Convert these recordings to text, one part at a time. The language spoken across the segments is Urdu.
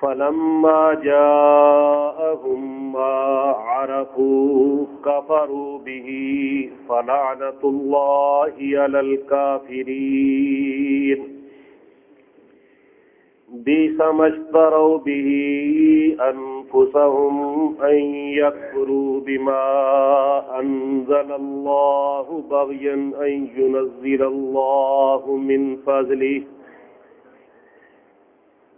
فلما جاءهم ما عرفوا كفروا به فلعنة الله على الكافرين. بيس ما اشتروا به أنفسهم أن يكفروا بما أنزل الله بغيا أن ينزل الله من فضله.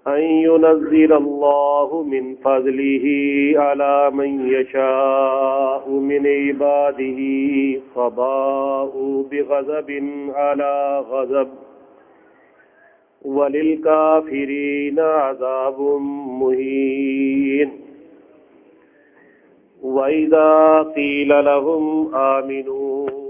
أن ينزل الله من فضله على من يشاء من عباده فباءوا بغضب على غضب وللكافرين عذاب مهين. وإذا قيل لهم آمنوا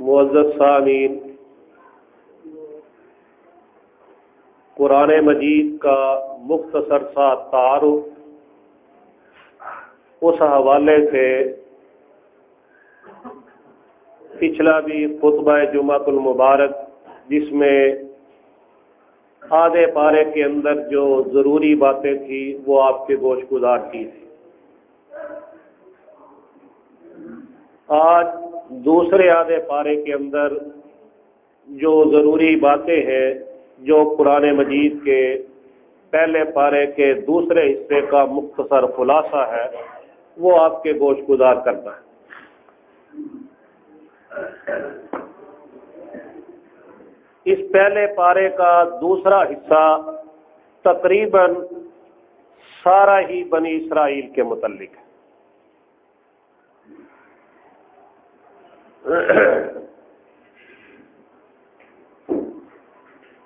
معزز سامین قرآن مجید کا مختصر سا تعارف، اس حوالے سے پچھلا بھی خطبہ جمعۃ المبارک، جس میں آدھے پارے کے اندر جو ضروری باتیں تھیں، وہ آپ کے گوشت گزار کی تھی آج دوسرے آدھے پارے کے اندر جو ضروری باتیں ہیں، جو قرآن مجید کے پہلے پارے کے دوسرے حصے کا مختصر خلاصہ ہے، وہ آپ کے گوشت گزار کرنا ہے۔ اس پہلے پارے کا دوسرا حصہ تقریباً سارا ہی بنی اسرائیل کے متعلق ہے۔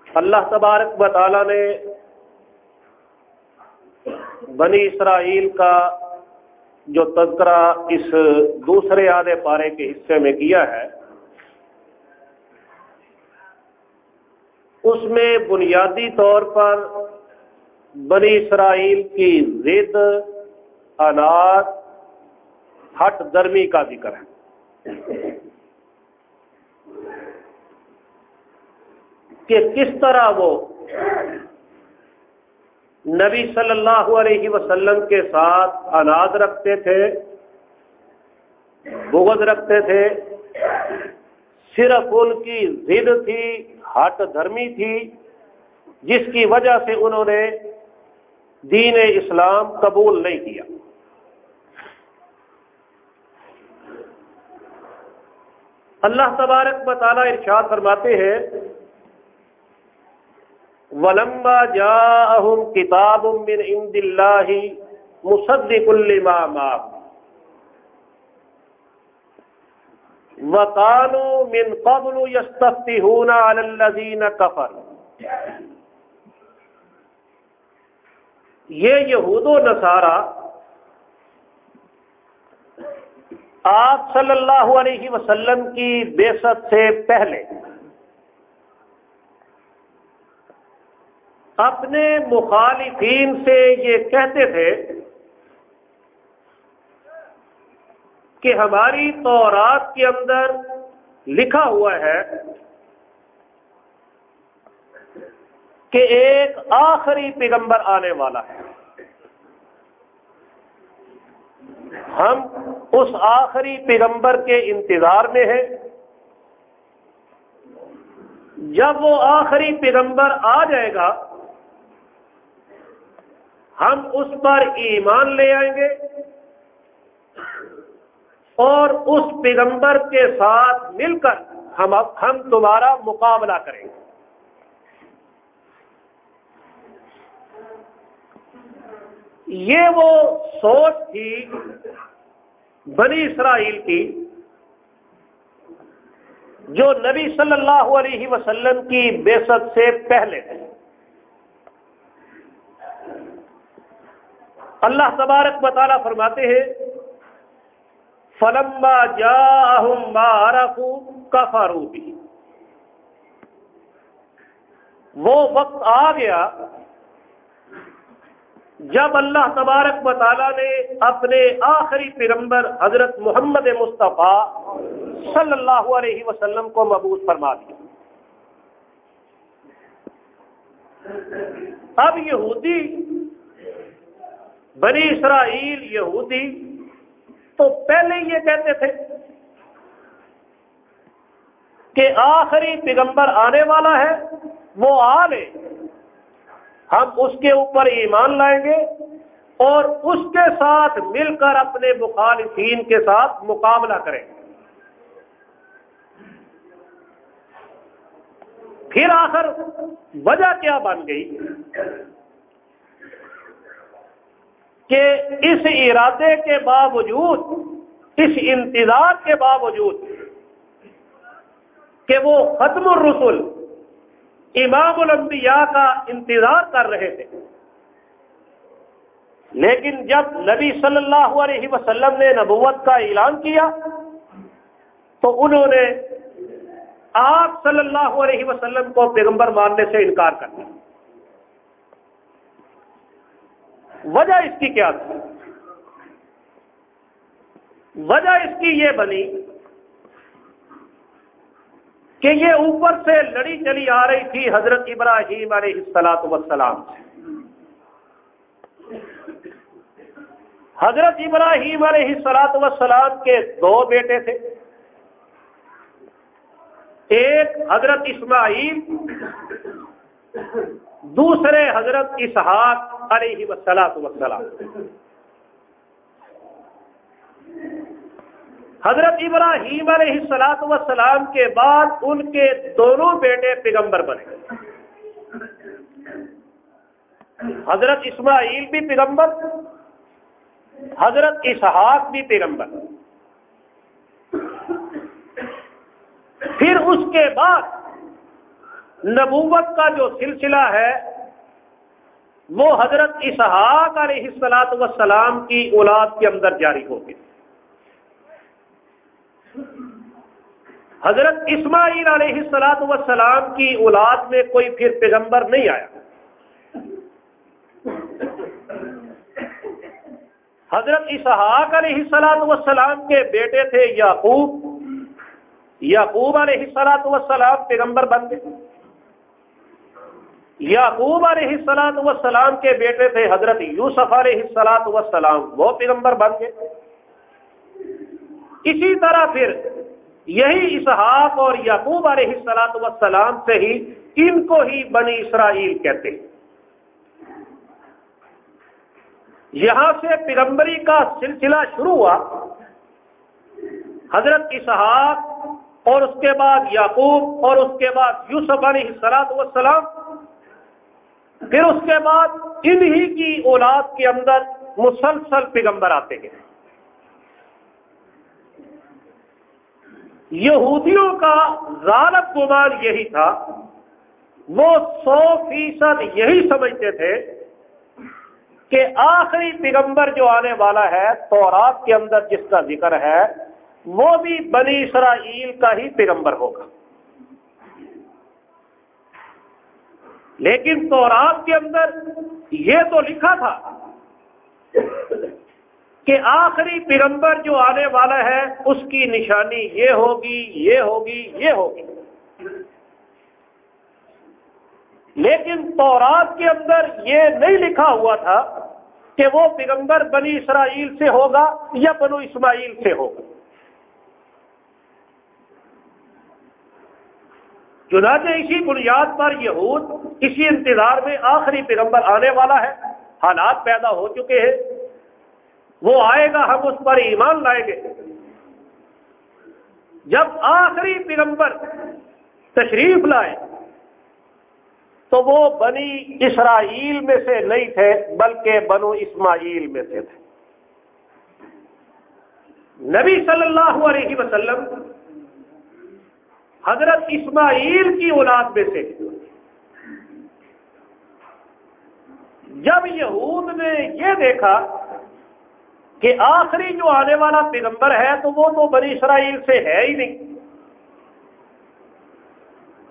اللہ تبارک بطالہ نے بنی اسرائیل کا جو تذکرہ اس دوسرے آدھے پارے کے حصے میں کیا ہے اس میں بنیادی طور پر بنی اسرائیل کی ضد اناج ہٹ درمی کا ذکر ہے۔ کہ کس طرح وہ نبی صلی اللہ علیہ وسلم کے ساتھ اناج رکھتے تھے، بغض رکھتے تھے صرف ان کی ضد تھی، ہٹ دھرمی تھی، جس کی وجہ سے انہوں نے دین اسلام قبول نہیں کیا۔ اللہ تبارک مطالعہ ارشاد فرماتے ہیں ولمبا جا کتاب من عند اللہ مصدق لما معه۔ وقالوا من قبل يستفتحون على الذين كفروا. یہ یہود و نصارہ آپ صلی اللہ علیہ وسلم کی بے سے پہلے اپنے مخالفین سے یہ کہتے تھے کہ ہماری تورات کے اندر لکھا ہوا ہے کہ ایک آخری پیغمبر آنے والا ہے۔ ہم اس آخری پیغمبر کے انتظار میں ہیں۔ جب وہ آخری پیغمبر آ جائے گا، ہم اس پر ایمان لے آئیں گے۔ اور اس پیغمبر کے ساتھ مل کر ہم ہم تمہارا مقابلہ کریں گے۔ یہ وہ سوچ تھی بنی اسرائیل کی جو نبی صلی اللہ علیہ وسلم کی بےسط سے پہلے تھے۔ اللہ تبارک مطالعہ فرماتے ہیں فلما جا مارفو کا فاروبی وہ وقت آ گیا جب اللہ تبارک مطالعہ نے اپنے آخری پیغمبر حضرت محمد مصطفیٰ صلی اللہ علیہ وسلم کو مبوس فرما دیا۔ اب یہودی، بنی اسرائیل یہودی تو پہلے یہ کہتے تھے کہ آخری پیغمبر آنے والا ہے، وہ آ لے۔ ہم اس کے اوپر ایمان لائیں گے اور اس کے ساتھ مل کر اپنے مخالفین کے ساتھ مقابلہ کریں۔ گے پھر آخر وجہ کیا بن گئی؟ کہ اس ارادے کے باوجود، اس انتظار کے باوجود کہ وہ ختم الرسل، امام الانبیاء کا انتظار کر رہے تھے۔ لیکن جب نبی صلی اللہ علیہ وسلم نے نبوت کا اعلان کیا، تو انہوں نے آپ صلی اللہ علیہ وسلم کو پیغمبر ماننے سے انکار کر دیا۔ وجہ اس کی کیا تھی؟ وجہ اس کی یہ بنی کہ یہ اوپر سے لڑی چلی آ رہی تھی حضرت ابراہیم علیہ السلاط وسلام سے۔ حضرت ابراہیم علیہ السلاط وسلام کے دو بیٹے تھے۔ ایک حضرت اسماعیل، دوسرے حضرت اسحاق۔ علیہ وسلاط وسلام حضرت ابراہیم علیہ السلاط وسلام کے بعد ان کے دونوں بیٹے پیغمبر بنے. حضرت اسماعیل بھی پیغمبر، حضرت اسحاق بھی پیغمبر. پھر اس کے بعد نبوت کا جو سلسلہ ہے وہ حضرت اسحاق علیہ السلاط وسلام کی اولاد کے اندر جاری ہو حضرت اسماعیل علیہ السلاط وسلام کی اولاد میں کوئی پھر پیغمبر نہیں آیا۔ حضرت اسحاق علیہ السلاط وسلام کے بیٹے تھے یعقوب۔ یعقوب علیہ السلاط وسلام پیغمبر بن گئے۔ یعقوب علیہ السلاط وسلام کے بیٹے تھے، حضرت یوسف علیہ السلاط وسلام وہ پیغمبر بن گئے۔ اسی طرح پھر یہی اسحاق اور یعقوب علیہ السلاط وسلام سے ہی ان کو ہی بنی اسرائیل کہتے ہیں۔ یہاں سے پیغمبری کا سلسلہ شروع ہوا۔ حضرت اسحاق اور اس کے بعد یعقوب اور اس کے بعد یوسف علیہ السلاط وسلام پھر اس کے بعد انہی کی اولاد کے اندر مسلسل پیغمبر آتے گئے۔ یہودیوں کا غالب گمان یہی تھا، وہ سو فیصد یہی سمجھتے تھے کہ آخری پیغمبر جو آنے والا ہے، تورات کے اندر جس کا ذکر ہے، وہ بھی بنی اسرائیل کا ہی پیغمبر ہوگا۔ لیکن تورات کے اندر یہ تو لکھا تھا کہ آخری پیغمبر جو آنے والا ہے، اس کی نشانی یہ ہوگی یہ ہوگی یہ ہوگی۔ لیکن تورات کے اندر یہ نہیں لکھا ہوا تھا کہ وہ پیغمبر بنی اسرائیل سے ہوگا یا بنو اسماعیل سے ہوگا۔ چنانچہ اسی بنیاد پر یہود اسی انتظار میں آخری پیغمبر آنے والا ہے۔ حالات پیدا ہو چکے ہیں۔ وہ آئے گا، ہم اس پر ایمان لائیں گے۔ جب آخری پیغمبر تشریف لائے، تو وہ بنی اسرائیل میں سے نہیں تھے، بلکہ بنو اسماعیل میں سے تھے۔ نبی صلی اللہ علیہ وسلم حضرت اسماعیل کی اولاد میں سے۔ جب یہود نے یہ دیکھا کہ آخری جو آنے والا پیغمبر ہے تو وہ تو بنی اسرائیل سے ہے ہی نہیں۔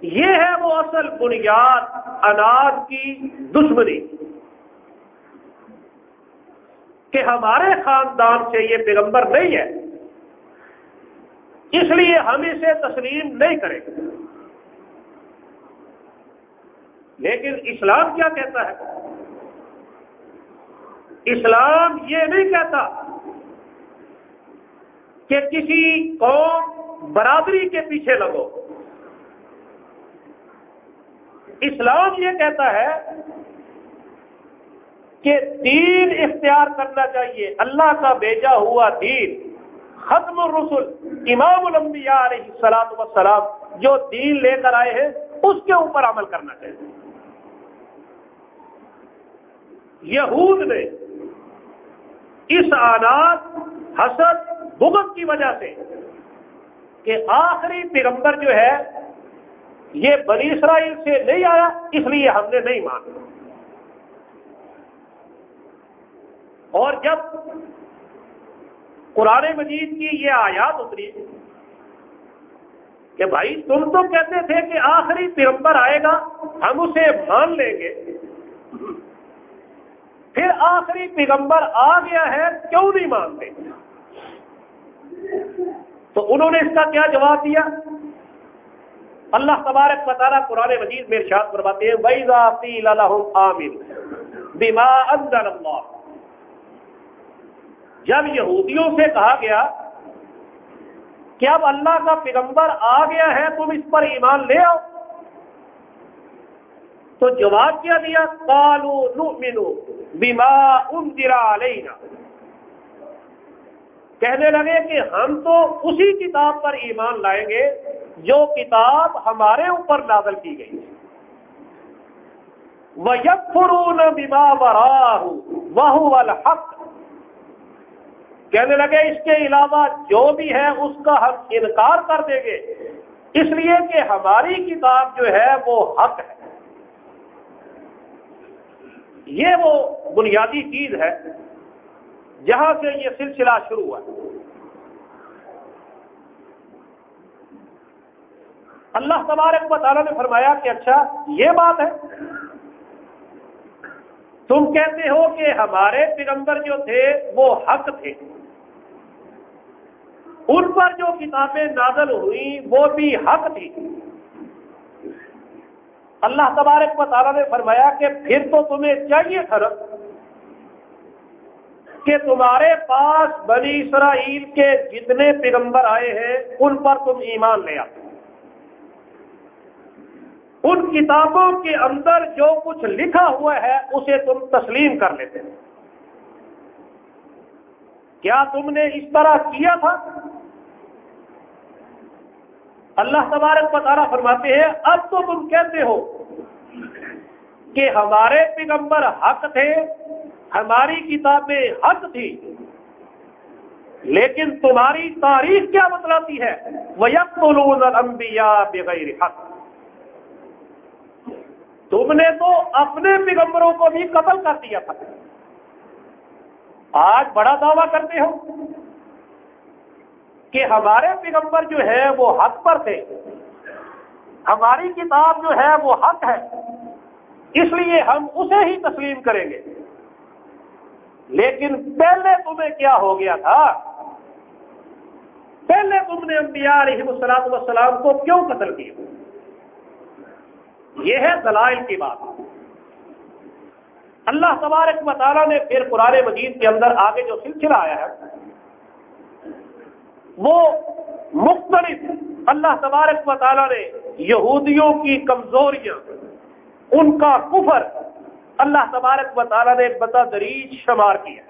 یہ ہے وہ اصل بنیاد اناج کی دشمنی۔ کہ ہمارے خاندان سے یہ پیغمبر نہیں ہے۔ اس لیے ہم اسے تسلیم نہیں کریں گے۔ لیکن اسلام کیا کہتا ہے؟ اسلام یہ نہیں کہتا کہ کسی قوم برادری کے پیچھے لگو۔ اسلام یہ کہتا ہے کہ دین اختیار کرنا چاہیے۔ اللہ کا بیجا ہوا دین۔ ختم الرسل، امام الانبیاء علیہ السلام وسلام جو دین لے کر آئے ہیں، اس کے اوپر عمل کرنا چاہیے۔ یہود نے اس آنات، حسد، بغض کی وجہ سے کہ آخری پیغمبر جو ہے، یہ بنی اسرائیل سے نہیں آیا، اس لیے ہم نے نہیں مانا۔ اور جب قرآن مجید کی یہ آیات اتری کہ بھائی تم تو کہتے تھے کہ آخری پیغمبر آئے گا، ہم اسے مان لیں گے۔ پھر آخری پیغمبر آ گیا ہے، کیوں نہیں مانتے؟ تو انہوں نے اس کا کیا جواب دیا؟ اللہ تبارک بطالہ قرآن مجید میں ارشاد کرواتے ہیں بیما اللہ جب یہودیوں سے کہا گیا کہ اب اللہ کا پیغمبر آ گیا ہے، تم اس پر ایمان لے آؤ۔ تو جواب کیا دیا؟ کالو نو بیما انجرا علینا۔ کہنے لگے کہ ہم تو اسی کتاب پر ایمان لائیں گے، جو کتاب ہمارے اوپر نازل کی گئی۔ وہ یک فرون بیما براہ وہ الحق۔ کہنے لگے اس کے علاوہ جو بھی ہے اس کا ہم انکار کر دیں گے۔ اس لیے کہ ہماری کتاب جو ہے وہ حق ہے۔ یہ وہ بنیادی چیز ہے جہاں سے یہ سلسلہ شروع ہوا۔ اللہ تبارک و تعالیٰ نے فرمایا کہ اچھا یہ بات ہے۔ تم کہتے ہو کہ ہمارے پیغمبر جو تھے وہ حق تھے۔ ان پر جو کتابیں نازل ہوئی، وہ بھی حق تھی۔ اللہ تبارک و تعالیٰ نے فرمایا کہ پھر تو تمہیں چاہیے تھا کہ تمہارے پاس بنی اسرائیل کے جتنے پیغمبر آئے ہیں، ان پر تم ایمان لے آتے ان کتابوں کے اندر جو کچھ لکھا ہوا ہے، اسے تم تسلیم کر لیتے۔ کیا تم نے اس طرح کیا تھا؟ اللہ تبارک بطارہ فرماتے ہیں، اب تو تم کہتے ہو کہ ہمارے پیغمبر حق تھے، ہماری کتابیں حق تھی، لیکن تمہاری تاریخ کیا بتلاتی ہے؟ وہ بغیر حق۔ تم نے تو اپنے پیغمبروں کو بھی قتل کر دیا تھا۔ آج بڑا دعویٰ کرتے ہو۔ کہ ہمارے پیغمبر جو ہے وہ حق پر تھے۔ ہماری کتاب جو ہے وہ حق ہے۔ اس لیے ہم اسے ہی تسلیم کریں گے۔ لیکن پہلے تمہیں کیا ہو گیا تھا؟ پہلے تم نے انبیاء علیہ السلام والسلام کو کیوں قتل کیا؟ یہ ہے دلائل کی بات۔ اللہ تبارک مطالعہ نے پھر قرآن مجید کے اندر آگے جو سلسلہ آیا ہے وہ مختلف اللہ تبارک مطالعہ نے یہودیوں کی کمزوریاں، ان کا کفر اللہ تبارک و تعالیٰ نے بتا دریج شمار کیا۔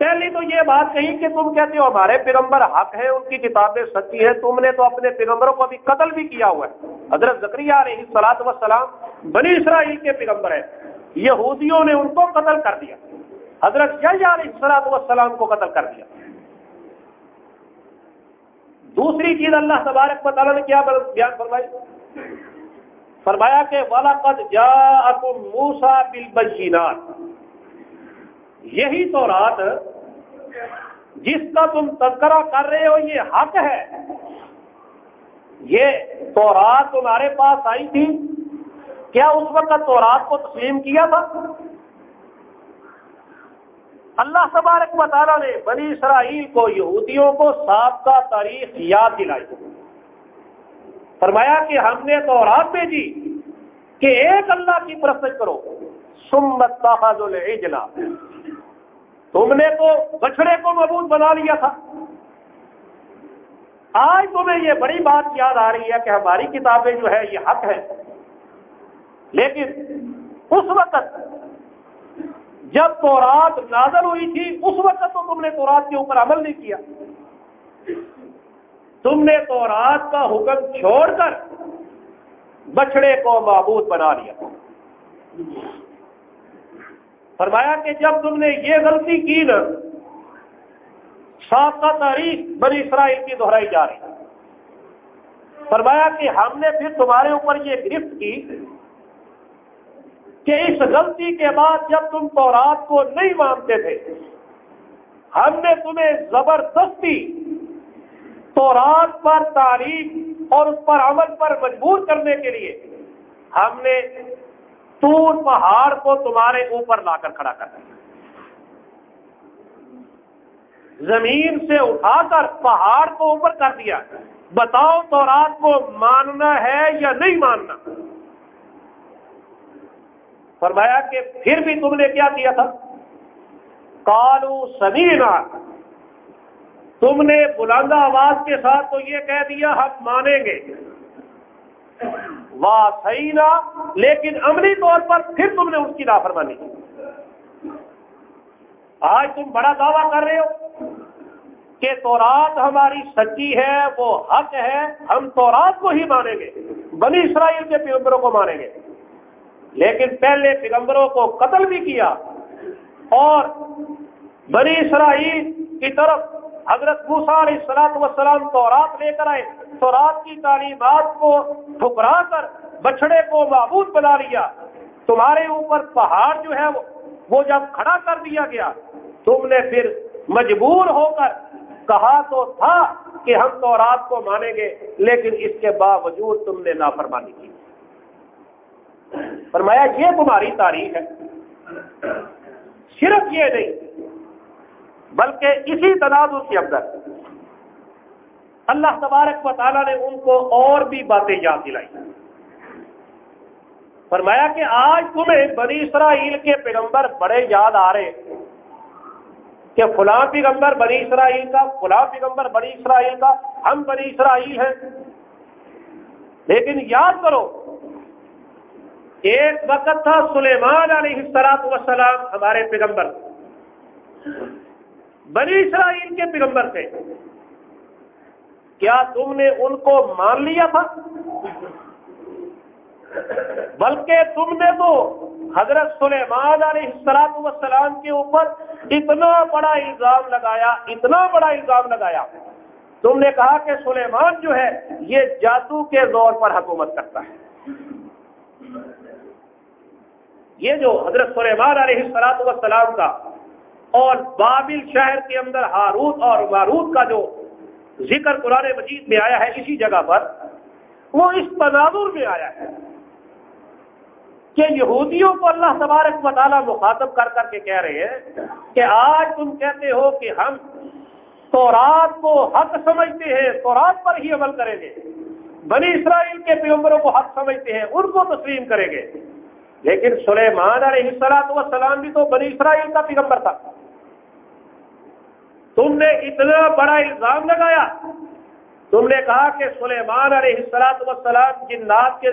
پہلی تو یہ بات کہی کہ تم کہتے ہو ہمارے پیغمبر حق ہیں ان کی کتابیں سچی ہیں، تم نے تو اپنے پیغمبروں کو ابھی قتل بھی کیا ہوا ہے۔ حضرت زکری علیہ سلاد وسلام بنی اسرائیل کے پیغمبر ہیں، یہودیوں نے ان کو قتل کر دیا۔ حضرت علیہ سلاد وسلام کو قتل کر دیا۔ دوسری چیز اللہ تبارک تعالیٰ نے کیا بیان فرمائی؟ فرمایا کہ والا قد جا موسا بل یہی تو رات جس کا تم تذکرہ کر رہے ہو، یہ حق ہے۔ یہ تو رات تمہارے پاس آئی تھی۔ کیا اس وقت تو رات کو تسلیم کیا تھا؟ اللہ تبارک مطالعہ نے بنی اسرائیل کو یہودیوں کو سابقہ تاریخ یاد دلائی۔ فرمایا کہ ہم نے تو رات بھیجی کہ ایک اللہ کی پرست کرو۔ سمت الجلا تم نے تو بچڑے کو مبوط بنا لیا تھا۔ آج تمہیں یہ بڑی بات یاد آ رہی ہے کہ ہماری کتابیں جو ہے یہ حق ہے لیکن اس وقت جب تورات نازل ہوئی تھی، اس وقت تو تم نے تورات کے اوپر عمل نہیں کیا۔ تم نے تورات کا حکم چھوڑ کر بچڑے کو معبود بنا لیا۔ فرمایا کہ جب تم نے یہ غلطی کی نا، سات کا تاریخ بنی اسرائیل کی دہرائی جا رہی۔ فرمایا کہ ہم نے پھر تمہارے اوپر یہ گرفت کی کہ اس غلطی کے بعد جب تم تورات کو نہیں مانتے تھے، ہم نے تمہیں زبردستی تورات پر تعریف اور اس پر عمل پر مجبور کرنے کے لیے ہم نے تور پہاڑ کو تمہارے اوپر لا کر کھڑا کر دیا۔ زمین سے اٹھا کر پہاڑ کو اوپر کر دیا۔ بتاؤ تو رات کو ماننا ہے یا نہیں ماننا؟ فرمایا کہ پھر بھی تم نے کیا کیا تھا؟ کالو سمینا تم نے بلندہ آواز کے ساتھ تو یہ کہہ دیا، ہم مانیں گے۔ واہ صحیح نہ لیکن عملی طور پر پھر تم نے اس کی نافرمانی کی۔ آج تم بڑا دعویٰ کر رہے ہو کہ تورات ہماری سچی ہے، وہ حق ہے، ہم تورات کو ہی مانیں گے، بنی اسرائیل کے پیغمبروں کو مانیں گے۔ لیکن پہلے پیغمبروں کو قتل بھی کیا اور بنی اسرائیل کی طرف حضرت علیہ السلاط وسلام تو رات لے کر آئے، تو رات کی تعلیمات کو ٹھکرا کر بچڑے کو معبود بنا لیا۔ تمہارے اوپر پہاڑ جو ہے وہ جب کھڑا کر دیا گیا، تم نے پھر مجبور ہو کر کہا تو تھا کہ ہم تو رات کو مانیں گے، لیکن اس کے باوجود تم نے نافرمانی کی۔ فرمایا، یہ تمہاری تاریخ ہے۔ صرف یہ نہیں، بلکہ اسی تنازع کے اندر اللہ تبارک و تعالیٰ نے ان کو اور بھی باتیں یاد دلائی۔ فرمایا کہ آج تمہیں بنی اسرائیل کے پیغمبر بڑے یاد آ رہے کہ فلاں پیغمبر بنی اسرائیل کا، فلاں پیغمبر بنی اسرائیل کا، ہم بنی اسرائیل ہیں۔ لیکن یاد کرو ایک وقت تھا سلیمان علیہ السلاط وسلام ہمارے پیغمبر۔ بنی اسرائیل کے پیغمبر تھے۔ کیا تم نے ان کو مان لیا تھا؟ بلکہ تم نے تو حضرت سلیمان علیہ السلاط وسلام کے اوپر اتنا بڑا الزام لگایا، اتنا بڑا الزام لگایا۔ تم نے کہا کہ سلیمان جو ہے، یہ جادو کے زور پر حکومت کرتا ہے۔ یہ جو حضرت سلیمان علیہ السلاط وسلام کا اور بابل شہر کے اندر ہاروت اور ماروت کا جو ذکر قرآن مجید میں آیا ہے اسی جگہ پر، وہ اس تناظر میں آیا ہے کہ یہودیوں کو اللہ تبارک مطالعہ مخاطب کر کر کے کہہ رہے ہیں کہ آج تم کہتے ہو کہ ہم تورات کو حق سمجھتے ہیں، تورات پر ہی عمل کریں گے۔ بنی اسرائیل کے پیغمبروں کو حق سمجھتے ہیں، ان کو تسلیم کریں گے۔ لیکن سلیمان علیہ السلام وسلام بھی تو بنی اسرائیل کا پیغمبر تھا۔ تم نے اتنا بڑا الزام لگایا۔ تم نے کہا کہ سلیمان علیہ السلام والسلام جنات کے